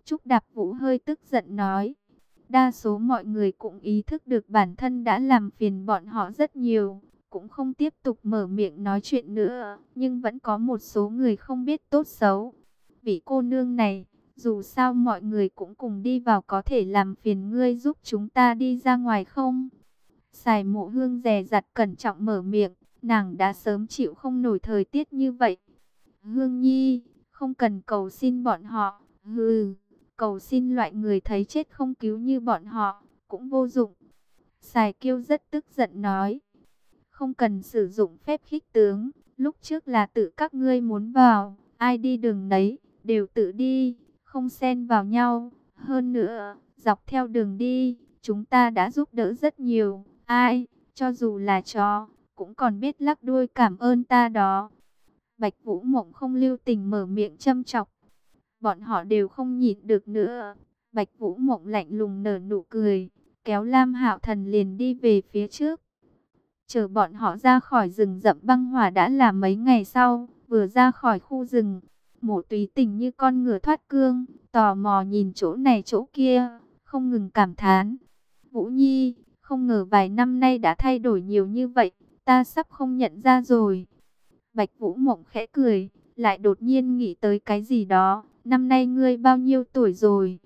S1: Trúc Đạp Vũ hơi tức giận nói. Đa số mọi người cũng ý thức được bản thân đã làm phiền bọn họ rất nhiều, cũng không tiếp tục mở miệng nói chuyện nữa, nhưng vẫn có một số người không biết tốt xấu. Vị cô nương này, dù sao mọi người cũng cùng đi vào có thể làm phiền ngươi giúp chúng ta đi ra ngoài không? Xài mộ hương rè rặt cẩn trọng mở miệng, nàng đã sớm chịu không nổi thời tiết như vậy. Hương nhi, không cần cầu xin bọn họ, hừ, cầu xin loại người thấy chết không cứu như bọn họ, cũng vô dụng. Xài kiêu rất tức giận nói, không cần sử dụng phép khích tướng, lúc trước là tự các ngươi muốn vào, ai đi đường nấy, đều tự đi, không xen vào nhau. Hơn nữa, dọc theo đường đi, chúng ta đã giúp đỡ rất nhiều, ai, cho dù là chó, cũng còn biết lắc đuôi cảm ơn ta đó. Bạch Vũ Mộng không lưu tình mở miệng châm chọc. Bọn họ đều không nhịn được nữa. Bạch Vũ Mộng lạnh lùng nở nụ cười, kéo Lam Hạo Thần liền đi về phía trước. Chờ bọn họ ra khỏi rừng rậm băng hỏa đã là mấy ngày sau, vừa ra khỏi khu rừng, Mộ tùy tình như con ngựa thoát cương, tò mò nhìn chỗ này chỗ kia, không ngừng cảm thán. Vũ Nhi, không ngờ vài năm nay đã thay đổi nhiều như vậy, ta sắp không nhận ra rồi. Bạch Vũ Mộng khẽ cười, lại đột nhiên nghĩ tới cái gì đó, năm nay ngươi bao nhiêu tuổi rồi?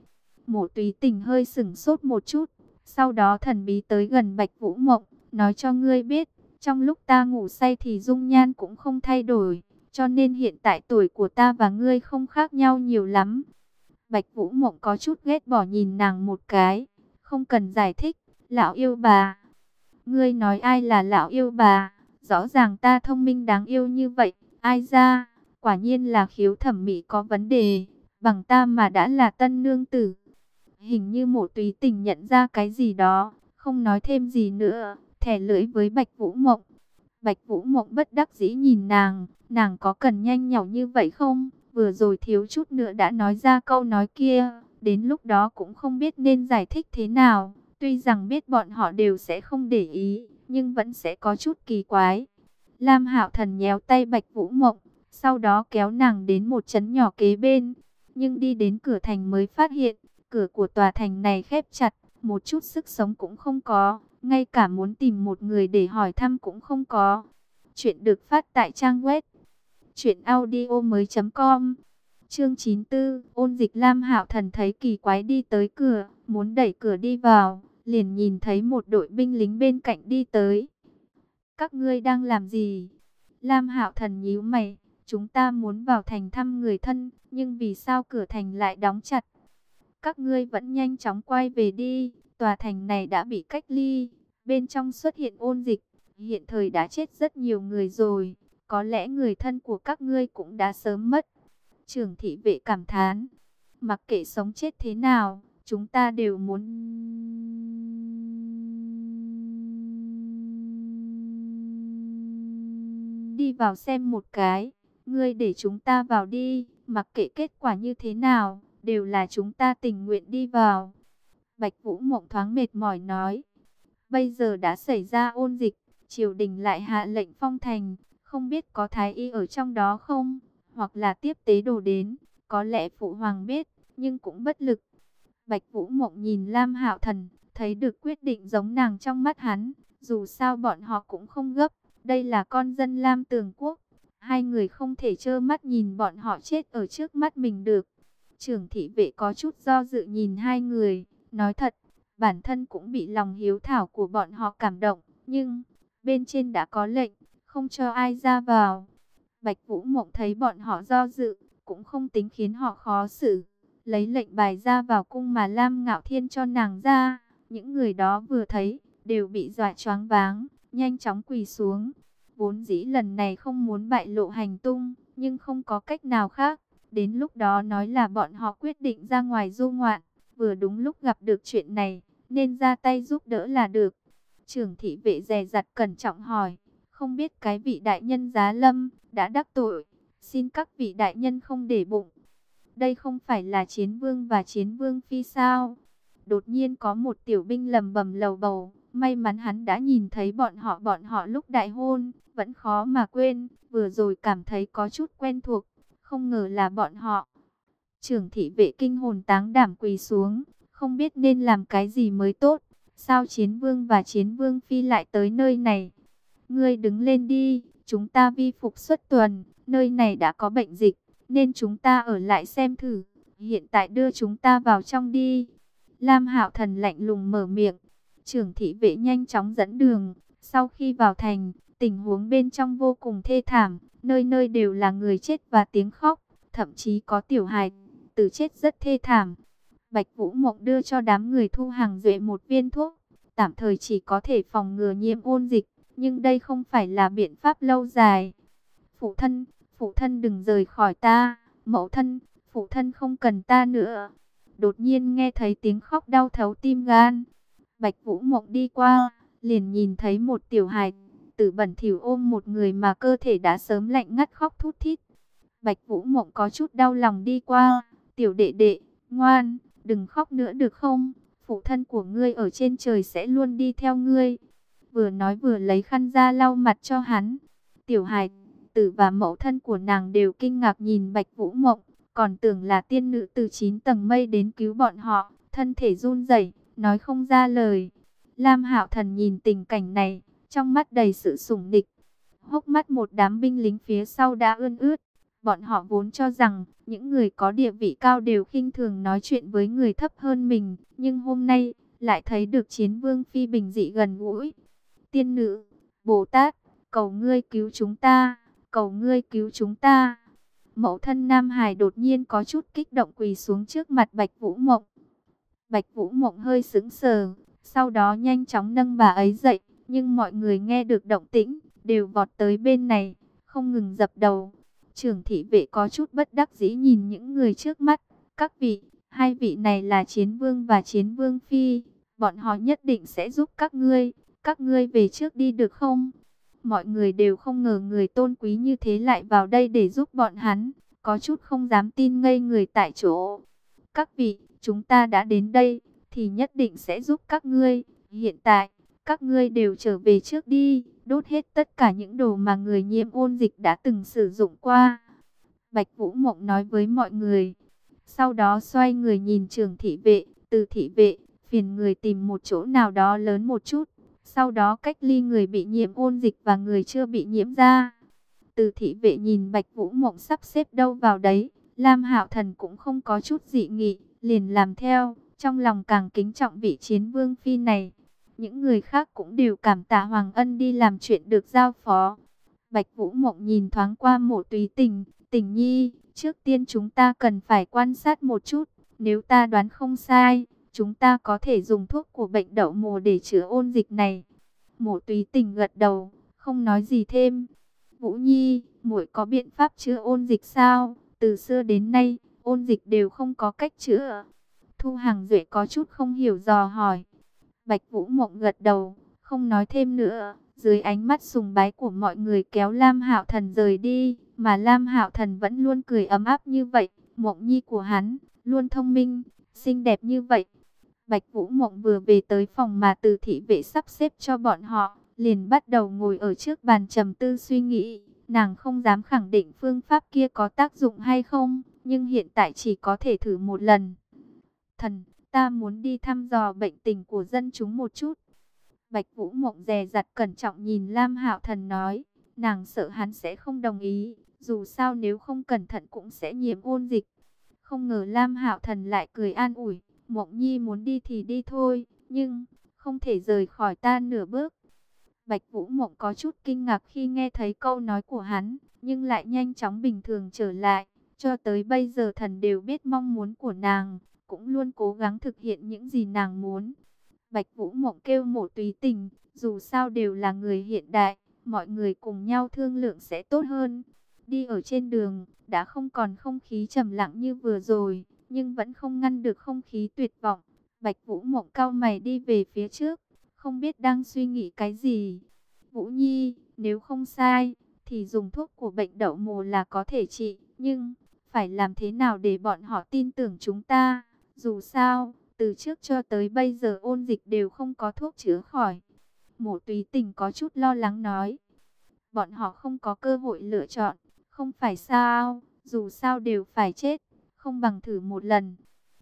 S1: Mộ tùy tình hơi sửng sốt một chút, sau đó thần bí tới gần Bạch Vũ Mộng, nói cho ngươi biết, Trong lúc ta ngủ say thì dung nhan cũng không thay đổi, cho nên hiện tại tuổi của ta và ngươi không khác nhau nhiều lắm. Bạch Vũ Mộng có chút ghét bỏ nhìn nàng một cái, không cần giải thích, lão yêu bà. Ngươi nói ai là lão yêu bà, rõ ràng ta thông minh đáng yêu như vậy, ai ra, quả nhiên là khiếu thẩm mỹ có vấn đề, bằng ta mà đã là tân nương tử. Hình như mộ tùy tình nhận ra cái gì đó, không nói thêm gì nữa, thẻ lưỡi với Bạch Vũ Mộng. Bạch Vũ Mộng bất đắc dĩ nhìn nàng, nàng có cần nhanh nhỏ như vậy không? Vừa rồi thiếu chút nữa đã nói ra câu nói kia, đến lúc đó cũng không biết nên giải thích thế nào. Tuy rằng biết bọn họ đều sẽ không để ý, nhưng vẫn sẽ có chút kỳ quái. Lam Hạo Thần nhéo tay Bạch Vũ Mộng, sau đó kéo nàng đến một trấn nhỏ kế bên. Nhưng đi đến cửa thành mới phát hiện, cửa của tòa thành này khép chặt, một chút sức sống cũng không có, ngay cả muốn tìm một người để hỏi thăm cũng không có. Chuyện được phát tại trang web truyệnaudiomoi.com. Chương 94, Ôn Dịch Lam Hạo Thần thấy kỳ quái đi tới cửa, muốn đẩy cửa đi vào, liền nhìn thấy một đội binh lính bên cạnh đi tới. Các ngươi đang làm gì? Lam Hạo Thần nhíu mày, chúng ta muốn vào thành thăm người thân, nhưng vì sao cửa thành lại đóng chặt? Các ngươi vẫn nhanh chóng quay về đi, tòa thành này đã bị cách ly, bên trong xuất hiện ôn dịch, hiện thời đã chết rất nhiều người rồi, có lẽ người thân của các ngươi cũng đã sớm mất. Trưởng thị vệ cảm thán, mặc kệ sống chết thế nào, chúng ta đều muốn đi vào xem một cái. Ngươi để chúng ta vào đi, mặc kệ kết quả như thế nào, đều là chúng ta tình nguyện đi vào. Bạch Vũ Mộng thoáng mệt mỏi nói, bây giờ đã xảy ra ôn dịch, triều đình lại hạ lệnh phong thành, không biết có thái y ở trong đó không, hoặc là tiếp tế đồ đến, có lẽ phụ hoàng biết, nhưng cũng bất lực. Bạch Vũ Mộng nhìn Lam Hạo Thần, thấy được quyết định giống nàng trong mắt hắn, dù sao bọn họ cũng không gấp, đây là con dân Lam Tường Quốc, hai người không thể trơ mắt nhìn bọn họ chết ở trước mắt mình được. Trưởng thị vệ có chút do dự nhìn hai người, nói thật, bản thân cũng bị lòng hiếu thảo của bọn họ cảm động, nhưng bên trên đã có lệnh, không cho ai ra vào. Bạch Vũ Mộng thấy bọn họ do dự, cũng không tính khiến họ khó xử lấy lệnh bài ra vào cung mà Lam Ngạo Thiên cho nàng ra. Những người đó vừa thấy, đều bị dọa choáng váng, nhanh chóng quỳ xuống. Vốn dĩ lần này không muốn bại lộ hành tung, nhưng không có cách nào khác. Đến lúc đó nói là bọn họ quyết định ra ngoài du ngoạn, vừa đúng lúc gặp được chuyện này, nên ra tay giúp đỡ là được. Trưởng thị vệ dè dặt cẩn trọng hỏi, không biết cái vị đại nhân giá lâm, đã đắc tội, xin các vị đại nhân không để bụng. Đây không phải là chiến vương và chiến vương phi sao? Đột nhiên có một tiểu binh lầm bầm lầu bầu. May mắn hắn đã nhìn thấy bọn họ bọn họ lúc đại hôn. Vẫn khó mà quên. Vừa rồi cảm thấy có chút quen thuộc. Không ngờ là bọn họ. Trưởng thị vệ kinh hồn táng đảm quỳ xuống. Không biết nên làm cái gì mới tốt. Sao chiến vương và chiến vương phi lại tới nơi này? Ngươi đứng lên đi. Chúng ta vi phục xuất tuần. Nơi này đã có bệnh dịch nên chúng ta ở lại xem thử. Hiện tại đưa chúng ta vào trong đi. Lam Hạo Thần lạnh lùng mở miệng. Trưởng thị vệ nhanh chóng dẫn đường. Sau khi vào thành, tình huống bên trong vô cùng thê thảm. Nơi nơi đều là người chết và tiếng khóc. Thậm chí có tiểu hài tử chết rất thê thảm. Bạch Vũ Mộng đưa cho đám người thu hàng duệ một viên thuốc. Tạm thời chỉ có thể phòng ngừa nhiễm ôn dịch. Nhưng đây không phải là biện pháp lâu dài. Phụ thân, phụ thân đừng rời khỏi ta, mẫu thân, phụ thân không cần ta nữa. Đột nhiên nghe thấy tiếng khóc đau thấu tim gan. Bạch Vũ Mộng đi qua, liền nhìn thấy một tiểu hài tử bẩn thỉu ôm một người mà cơ thể đã sớm lạnh ngắt khóc thút thít. Bạch Vũ Mộng có chút đau lòng đi qua, tiểu đệ đệ, ngoan, đừng khóc nữa được không? Phụ thân của ngươi ở trên trời sẽ luôn đi theo ngươi. Vừa nói vừa lấy khăn ra lau mặt cho hắn. Tiểu hài tử và mẫu thân của nàng đều kinh ngạc nhìn Bạch Vũ Mộng, còn tưởng là tiên nữ từ chín tầng mây đến cứu bọn họ, thân thể run rẩy, nói không ra lời. Lam Hạo Thần nhìn tình cảnh này, trong mắt đầy sự sủng nịch. Hốc mắt một đám binh lính phía sau đã ươn ướt. Bọn họ vốn cho rằng những người có địa vị cao đều khinh thường nói chuyện với người thấp hơn mình, nhưng hôm nay lại thấy được chiến vương phi bình dị gần gũi. Tiên nữ, Bồ Tát, cầu ngươi cứu chúng ta, cầu ngươi cứu chúng ta. Mẫu thân Nam Hải đột nhiên có chút kích động quỳ xuống trước mặt Bạch Vũ Mộng. Bạch Vũ Mộng hơi sững sờ, sau đó nhanh chóng nâng bà ấy dậy, nhưng mọi người nghe được động tĩnh, đều vọt tới bên này, không ngừng dập đầu. Trưởng thị vệ có chút bất đắc dĩ nhìn những người trước mắt, các vị, hai vị này là chiến vương và chiến vương phi, bọn họ nhất định sẽ giúp các ngươi, các ngươi về trước đi được không? Mọi người đều không ngờ người tôn quý như thế lại vào đây để giúp bọn hắn, có chút không dám tin ngây người tại chỗ. Các vị, chúng ta đã đến đây, thì nhất định sẽ giúp các ngươi. Hiện tại, các ngươi đều trở về trước đi, đốt hết tất cả những đồ mà người nhiễm ôn dịch đã từng sử dụng qua. Bạch Vũ Mộng nói với mọi người. Sau đó xoay người nhìn trường thị vệ, từ thị vệ, phiền người tìm một chỗ nào đó lớn một chút. Sau đó cách ly người bị nhiễm ôn dịch và người chưa bị nhiễm ra. Từ thị vệ nhìn Bạch Vũ Mộng sắp xếp đâu vào đấy. Lam Hạo Thần cũng không có chút dị nghị, liền làm theo. Trong lòng càng kính trọng vị chiến vương phi này. Những người khác cũng đều cảm tạ Hoàng Ân đi làm chuyện được giao phó. Bạch Vũ Mộng nhìn thoáng qua mộ tùy tình, tình nhi, trước tiên chúng ta cần phải quan sát một chút, nếu ta đoán không sai, chúng ta có thể dùng thuốc của bệnh đậu mùa để chữa ôn dịch này. Mộ túy tình gật đầu, không nói gì thêm. Vũ Nhi, muội có biện pháp chữa ôn dịch sao? Từ xưa đến nay, ôn dịch đều không có cách chữa. Thu Hàng Duệ có chút không hiểu dò hỏi. Bạch Vũ Mộng gật đầu, không nói thêm nữa. Dưới ánh mắt sùng bái của mọi người kéo Lam Hạo Thần rời đi, mà Lam Hạo Thần vẫn luôn cười ấm áp như vậy. Mộng nhi của hắn, luôn thông minh, xinh đẹp như vậy. Bạch Vũ Mộng vừa về tới phòng mà từ thị vệ sắp xếp cho bọn họ, liền bắt đầu ngồi ở trước bàn trầm tư suy nghĩ. Nàng không dám khẳng định phương pháp kia có tác dụng hay không, nhưng hiện tại chỉ có thể thử một lần. Thần, ta muốn đi thăm dò bệnh tình của dân chúng một chút. Bạch Vũ Mộng dè dặt cẩn trọng nhìn Lam Hạo Thần nói, nàng sợ hắn sẽ không đồng ý, dù sao nếu không cẩn thận cũng sẽ nhiễm ôn dịch. Không ngờ Lam Hạo Thần lại cười an ủi, Mộng Nhi muốn đi thì đi thôi, nhưng không thể rời khỏi ta nửa bước. Bạch Vũ Mộng có chút kinh ngạc khi nghe thấy câu nói của hắn, nhưng lại nhanh chóng bình thường trở lại. Cho tới bây giờ thần đều biết mong muốn của nàng, cũng luôn cố gắng thực hiện những gì nàng muốn. Bạch Vũ Mộng kêu mộ tùy tình, dù sao đều là người hiện đại, mọi người cùng nhau thương lượng sẽ tốt hơn. Đi ở trên đường, đã không còn không khí trầm lặng như vừa rồi, nhưng vẫn không ngăn được không khí tuyệt vọng. Bạch Vũ Mộng cao mày đi về phía trước, không biết đang suy nghĩ cái gì. Vũ Nhi, nếu không sai, thì dùng thuốc của bệnh đậu mùa là có thể trị, nhưng phải làm thế nào để bọn họ tin tưởng chúng ta? Dù sao, từ trước cho tới bây giờ ôn dịch đều không có thuốc chữa khỏi. Mộ tùy tình có chút lo lắng nói. Bọn họ không có cơ hội lựa chọn, không phải sao, dù sao đều phải chết, không bằng thử một lần.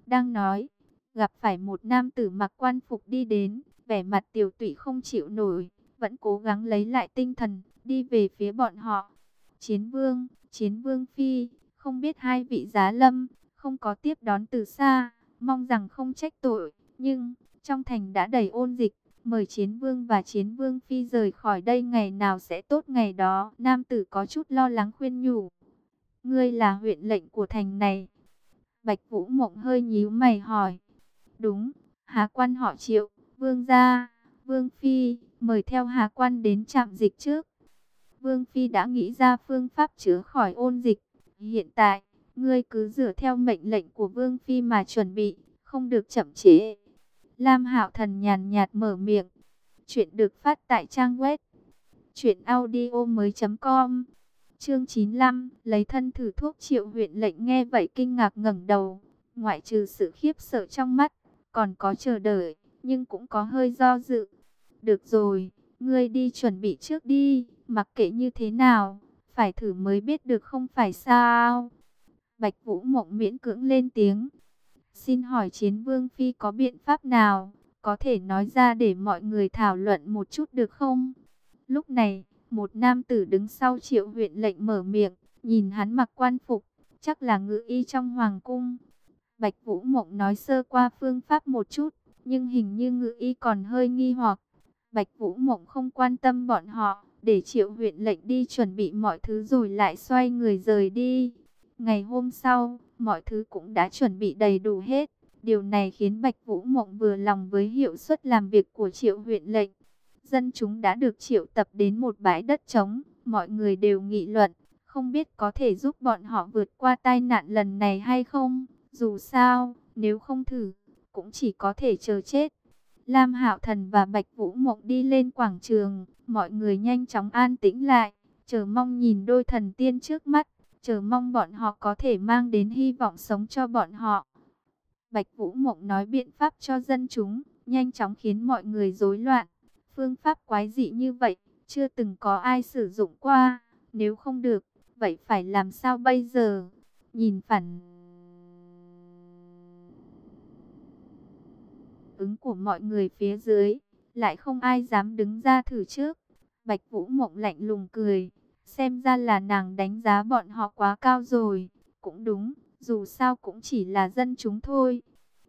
S1: Đang nói, gặp phải một nam tử mặc quan phục đi đến, vẻ mặt tiểu tụy không chịu nổi, vẫn cố gắng lấy lại tinh thần, đi về phía bọn họ. Chiến vương, chiến vương phi, không biết hai vị giá lâm, không có tiếp đón từ xa, mong rằng không trách tội, nhưng trong thành đã đầy ôn dịch, mời chiến vương và chiến vương phi rời khỏi đây ngày nào sẽ tốt ngày đó. Nam tử có chút lo lắng khuyên nhủ. Ngươi là huyện lệnh của thành này. Bạch Vũ Mộng hơi nhíu mày hỏi. Đúng, Hà quan họ triệu, vương gia, vương phi, mời theo Hà quan đến trạm dịch trước. Vương phi đã nghĩ ra phương pháp chữa khỏi ôn dịch. Hiện tại, ngươi cứ dựa theo mệnh lệnh của vương phi mà chuẩn bị, không được chậm chế. Lam Hạo Thần nhàn nhạt mở miệng. Chuyện được phát tại trang web truyệnaudiomoi.com. Chương 95, lấy thân thử thuốc Triệu huyện lệnh nghe vậy kinh ngạc ngẩng đầu, ngoại trừ sự khiếp sợ trong mắt, còn có chờ đợi, nhưng cũng có hơi do dự. Được rồi, ngươi đi chuẩn bị trước đi, mặc kệ như thế nào, phải thử mới biết được không phải sao? Bạch Vũ Mộng miễn cưỡng lên tiếng. Xin hỏi chiến vương phi có biện pháp nào, có thể nói ra để mọi người thảo luận một chút được không? Lúc này, một nam tử đứng sau triệu huyện lệnh mở miệng, nhìn hắn mặc quan phục, chắc là ngự y trong hoàng cung. Bạch Vũ Mộng nói sơ qua phương pháp một chút, nhưng hình như ngự y còn hơi nghi hoặc. Bạch Vũ Mộng không quan tâm bọn họ, để triệu huyện lệnh đi chuẩn bị mọi thứ rồi lại xoay người rời đi. Ngày hôm sau, mọi thứ cũng đã chuẩn bị đầy đủ hết. Điều này khiến Bạch Vũ Mộng vừa lòng với hiệu suất làm việc của triệu huyện lệnh. Dân chúng đã được triệu tập đến một bãi đất trống, mọi người đều nghị luận, không biết có thể giúp bọn họ vượt qua tai nạn lần này hay không. Dù sao, nếu không thử, cũng chỉ có thể chờ chết. Lam Hạo Thần và Bạch Vũ Mộng đi lên quảng trường, mọi người nhanh chóng an tĩnh lại, chờ mong nhìn đôi thần tiên trước mắt, chờ mong bọn họ có thể mang đến hy vọng sống cho bọn họ. Bạch Vũ Mộng nói biện pháp cho dân chúng, nhanh chóng khiến mọi người rối loạn. Phương pháp quái dị như vậy, chưa từng có ai sử dụng qua, nếu không được, vậy phải làm sao bây giờ? Nhìn phản ứng của mọi người phía dưới, lại không ai dám đứng ra thử trước. Bạch Vũ Mộng lạnh lùng cười, xem ra là nàng đánh giá bọn họ quá cao rồi. Cũng đúng, dù sao cũng chỉ là dân chúng thôi.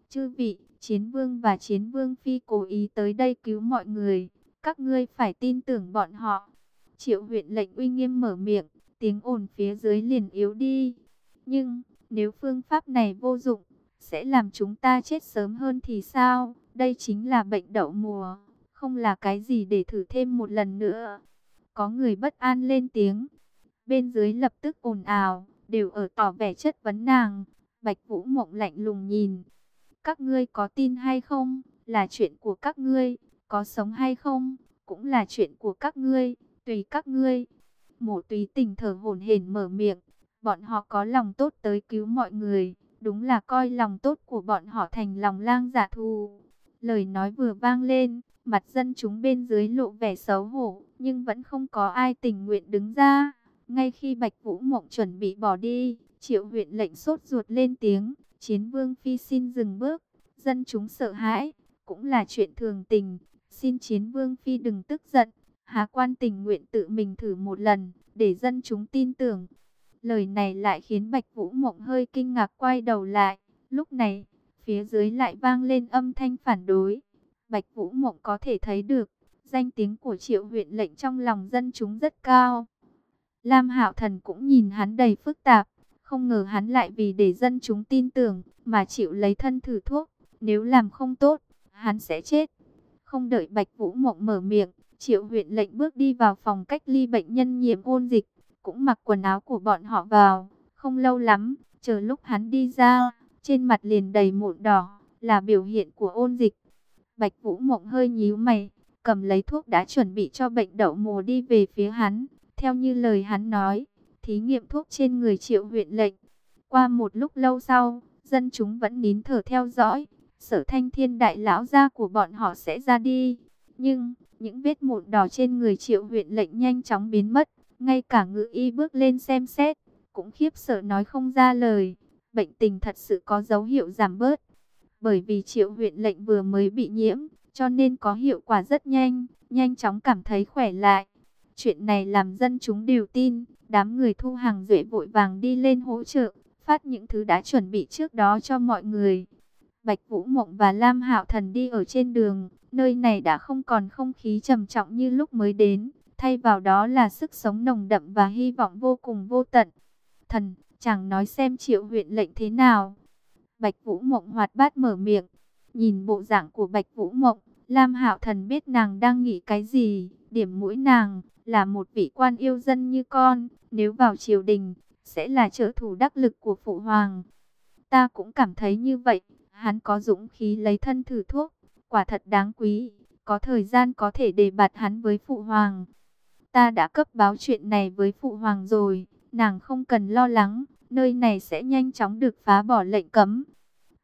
S1: Chư vị, chiến vương và chiến vương phi cố ý tới đây cứu mọi người, các ngươi phải tin tưởng bọn họ. Triệu huyện lệnh uy nghiêm mở miệng, tiếng ồn phía dưới liền yếu đi. Nhưng, nếu phương pháp này vô dụng, sẽ làm chúng ta chết sớm hơn thì sao? Đây chính là bệnh đậu mùa, không là cái gì để thử thêm một lần nữa. Có người bất an lên tiếng. Bên dưới lập tức ồn ào, đều ở tỏ vẻ chất vấn nàng. Bạch Vũ Mộng lạnh lùng nhìn. Các ngươi có tin hay không, là chuyện của các ngươi. Có sống hay không, cũng là chuyện của các ngươi, tùy các ngươi. Mộ túy tình thở hổn hển mở miệng. Bọn họ có lòng tốt tới cứu mọi người Đúng là coi lòng tốt của bọn họ thành lòng lang giả dạ thù. Lời nói vừa vang lên, mặt dân chúng bên dưới lộ vẻ xấu hổ, nhưng vẫn không có ai tình nguyện đứng ra. Ngay khi Bạch Vũ Mộng chuẩn bị bỏ đi, triệu huyện lệnh sốt ruột lên tiếng, chiến vương phi xin dừng bước, dân chúng sợ hãi, cũng là chuyện thường tình, xin chiến vương phi đừng tức giận, hà quan tình nguyện tự mình thử một lần, để dân chúng tin tưởng. Lời này lại khiến Bạch Vũ Mộng hơi kinh ngạc quay đầu lại. Lúc này, phía dưới lại vang lên âm thanh phản đối. Bạch Vũ Mộng có thể thấy được, danh tiếng của triệu huyện lệnh trong lòng dân chúng rất cao. Lam Hạo Thần cũng nhìn hắn đầy phức tạp, không ngờ hắn lại vì để dân chúng tin tưởng mà chịu lấy thân thử thuốc. Nếu làm không tốt, hắn sẽ chết. Không đợi Bạch Vũ Mộng mở miệng, triệu huyện lệnh bước đi vào phòng cách ly bệnh nhân nhiễm ôn dịch cũng mặc quần áo của bọn họ vào. Không lâu lắm, chờ lúc hắn đi ra, trên mặt liền đầy mụn đỏ, là biểu hiện của ôn dịch. Bạch Vũ Mộng hơi nhíu mày, cầm lấy thuốc đã chuẩn bị cho bệnh đậu mùa đi về phía hắn. Theo như lời hắn nói, thí nghiệm thuốc trên người triệu huyện lệnh. Qua một lúc lâu sau, dân chúng vẫn nín thở theo dõi. Sở thanh thiên đại lão gia của bọn họ sẽ ra đi. Nhưng, những vết mụn đỏ trên người triệu huyện lệnh nhanh chóng biến mất. Ngay cả ngự y bước lên xem xét, cũng khiếp sợ nói không ra lời. Bệnh tình thật sự có dấu hiệu giảm bớt. Bởi vì triệu huyện lệnh vừa mới bị nhiễm, cho nên có hiệu quả rất nhanh, nhanh chóng cảm thấy khỏe lại. Chuyện này làm dân chúng đều tin, đám người thu hàng duệ vội vàng đi lên hỗ trợ, phát những thứ đã chuẩn bị trước đó cho mọi người. Bạch Vũ Mộng và Lam Hạo Thần đi ở trên đường, nơi này đã không còn không khí trầm trọng như lúc mới đến, thay vào đó là sức sống nồng đậm và hy vọng vô cùng vô tận. Thần, chẳng nói xem triệu huyện lệnh thế nào. Bạch Vũ Mộng hoạt bát mở miệng, nhìn bộ dạng của Bạch Vũ Mộng, Lam Hạo Thần biết nàng đang nghĩ cái gì, điểm mũi nàng là một vị quan yêu dân như con, nếu vào triều đình sẽ là trợ thủ đắc lực của phụ hoàng. Ta cũng cảm thấy như vậy, hắn có dũng khí lấy thân thử thuốc, quả thật đáng quý, có thời gian có thể đề bạt hắn với phụ hoàng. Ta đã cấp báo chuyện này với phụ hoàng rồi, nàng không cần lo lắng, nơi này sẽ nhanh chóng được phá bỏ lệnh cấm.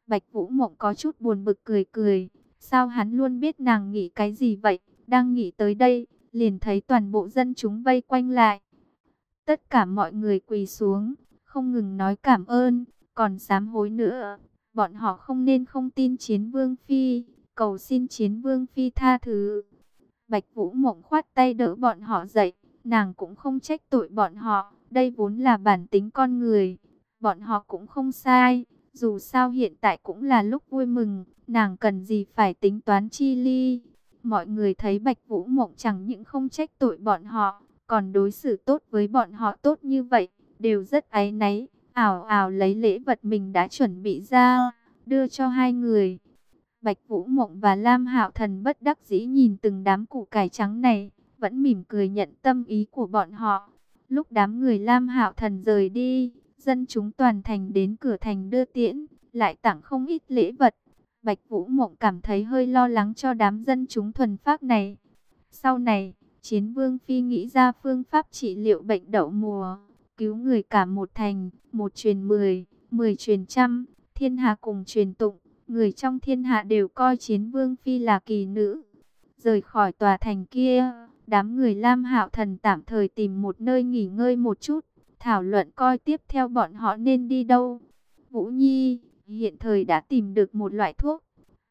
S1: Bạch Vũ Mộng có chút buồn bực cười cười, sao hắn luôn biết nàng nghĩ cái gì vậy, đang nghĩ tới đây, liền thấy toàn bộ dân chúng vây quanh lại. Tất cả mọi người quỳ xuống, không ngừng nói cảm ơn, còn sám hối nữa, bọn họ không nên không tin chiến vương phi, cầu xin chiến vương phi tha thứ. Bạch Vũ Mộng khoát tay đỡ bọn họ dậy, nàng cũng không trách tội bọn họ, đây vốn là bản tính con người. Bọn họ cũng không sai, dù sao hiện tại cũng là lúc vui mừng, nàng cần gì phải tính toán chi ly. Mọi người thấy Bạch Vũ Mộng chẳng những không trách tội bọn họ, còn đối xử tốt với bọn họ tốt như vậy, đều rất áy náy, ảo ảo lấy lễ vật mình đã chuẩn bị ra, đưa cho hai người. Bạch Vũ Mộng và Lam Hạo Thần bất đắc dĩ nhìn từng đám củ cải trắng này, vẫn mỉm cười nhận tâm ý của bọn họ. Lúc đám người Lam Hạo Thần rời đi, dân chúng toàn thành đến cửa thành đưa tiễn, lại tặng không ít lễ vật. Bạch Vũ Mộng cảm thấy hơi lo lắng cho đám dân chúng thuần phác này. Sau này, Chiến Vương Phi nghĩ ra phương pháp trị liệu bệnh đậu mùa, cứu người cả một thành, một truyền mười, mười truyền trăm, thiên hạ cùng truyền tụng. Người trong thiên hạ đều coi Chiến Vương Phi là kỳ nữ. Rời khỏi tòa thành kia, đám người Lam Hạo Thần tạm thời tìm một nơi nghỉ ngơi một chút, thảo luận coi tiếp theo bọn họ nên đi đâu. Vũ Nhi, hiện thời đã tìm được một loại thuốc.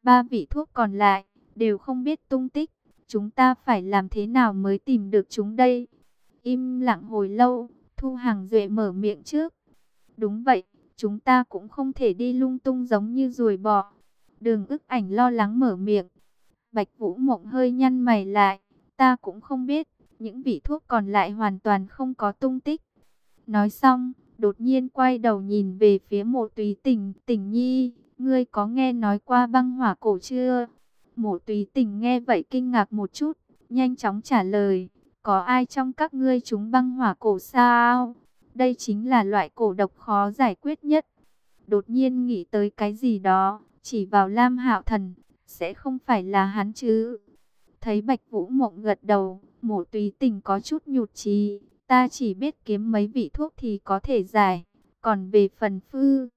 S1: Ba vị thuốc còn lại, đều không biết tung tích. Chúng ta phải làm thế nào mới tìm được chúng đây? Im lặng hồi lâu, Thu Hàng Duệ mở miệng trước. Đúng vậy, chúng ta cũng không thể đi lung tung giống như ruồi bò. Đường ức ảnh lo lắng mở miệng. Bạch Vũ Mộng hơi nhăn mày lại. Ta cũng không biết, những vị thuốc còn lại hoàn toàn không có tung tích. Nói xong, đột nhiên quay đầu nhìn về phía mộ tùy tình, tình nhi, ngươi có nghe nói qua băng hỏa cổ chưa? Mộ tùy tình nghe vậy kinh ngạc một chút, nhanh chóng trả lời, có ai trong các ngươi chúng băng hỏa cổ sao? Đây chính là loại cổ độc khó giải quyết nhất. Đột nhiên nghĩ tới cái gì đó, chỉ vào Lam Hạo Thần, sẽ không phải là hắn chứ? Thấy Bạch Vũ Mộng gật đầu, mộ tùy tình có chút nhụt chí Ta chỉ biết kiếm mấy vị thuốc thì có thể giải. Còn về phần phư,